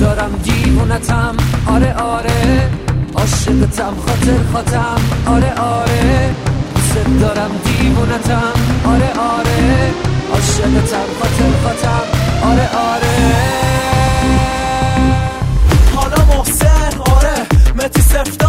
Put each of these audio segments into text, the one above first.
دارم دیوونتم. آره آره. عاشقتم خاطر خاتم آره آره. دوست دارم دیوونتم. آره آره. عاشقتم خاطر خاتم آره آره. حالا محسن آره. متی سفتای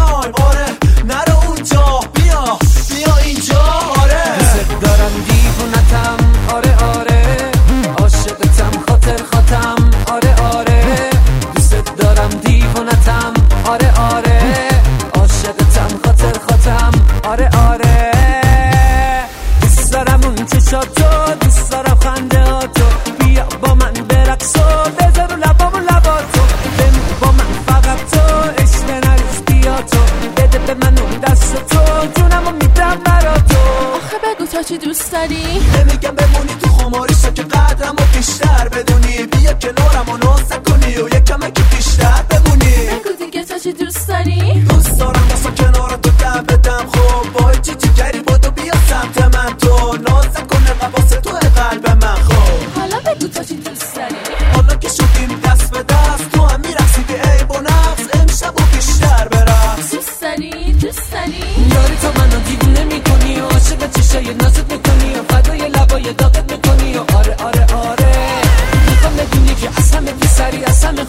چی دوست داری؟ نمیگم بمونی تو خماریشا که قدرم و بیشتر. بدونی بیا کنارم و ناز کنی و یک کمکی بیشتر بمونی. بگو دیگه تا چی دوست داری؟ دوست دارم واسه کنار تو دم بدم خب وای چی چی گری بودو بیا سمت من. تو ناز کنه قباس تو قلب من. خب. حالا بگو تا چی دوست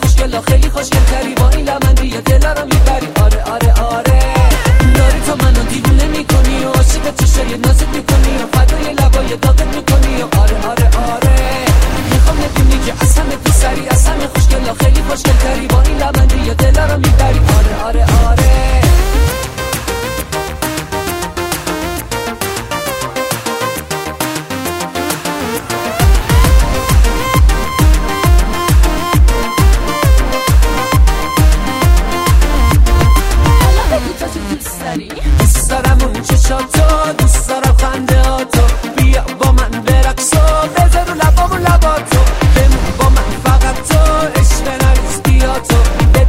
خوشگلا خیلی خوشگل تری. با این لمندی یا دلا رو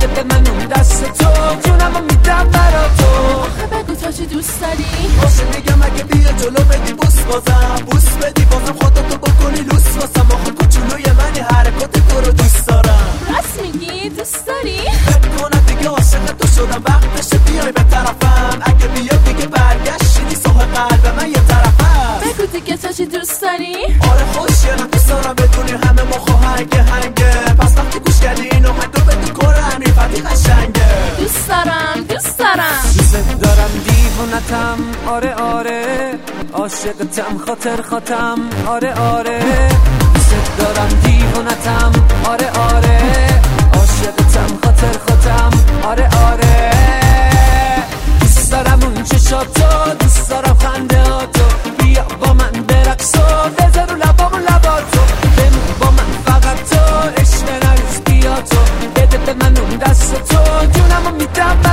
بده به من اون دست تو. جونمو میدم برا تو. آخه بگو تا چی دوست داری؟ باشه میگم اگه بیا جلو بدی بوس بازم. بوس بدی بازم خودتو بکنی لوس واسم. آخه کوچولوی منی حرکات تو رو دوست دارم. راست میگی؟ دوست داری؟ فکر کنم دیگه عاشق تو شدم. وقتشه بیای به طرفم. اگه بیا دیگه برگشتی سوه قلب من یه طرفم. بگو دیگه تا چی دوست داری؟ آره خوشگلم دوست دارم بدونی همه ما خواهنگ هنگه. صنعتم آره آره. عاشقتم خاطر خاطرم آره آره. دوست دارم دیوونتم. آره آره. عاشقتم خاطر خاتم آره آره. دوست دارم اون چشاتو دوست دارم خنده هاتو بیا با من برقصو بذار رو لبام تو. بمون با من فقط تو. عشق نرز بیا تو. بده به من اون دست تو. جونمو میدم.